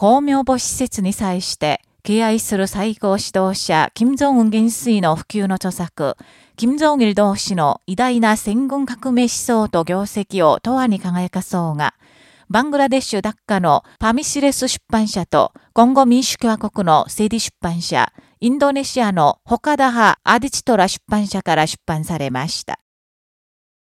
公明母施設に際して、敬愛する最高指導者、金正恩元帥の普及の著作、金正日同士の偉大な戦軍革命思想と業績を永遠に輝かそうが、バングラデシュダッカのパミシレス出版社と、今後民主共和国のセディ出版社、インドネシアのホカダハ・アディチトラ出版社から出版されました。